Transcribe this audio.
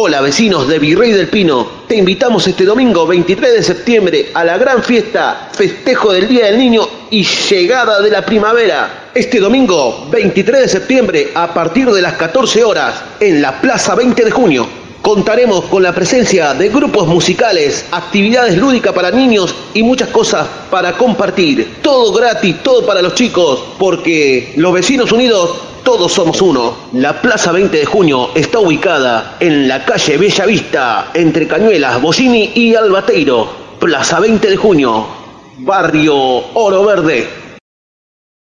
Hola vecinos de Virrey del Pino, te invitamos este domingo 23 de septiembre a la gran fiesta, festejo del Día del Niño y llegada de la primavera. Este domingo 23 de septiembre a partir de las 14 horas en la Plaza 20 de Junio. Contaremos con la presencia de grupos musicales, actividades lúdicas para niños y muchas cosas para compartir. Todo gratis, todo para los chicos, porque los vecinos unidos todos somos uno. La Plaza 20 de Junio está ubicada en la calle Bella Vista, entre Cañuelas, Bollini y Albateiro. Plaza 20 de Junio, barrio Oro Verde.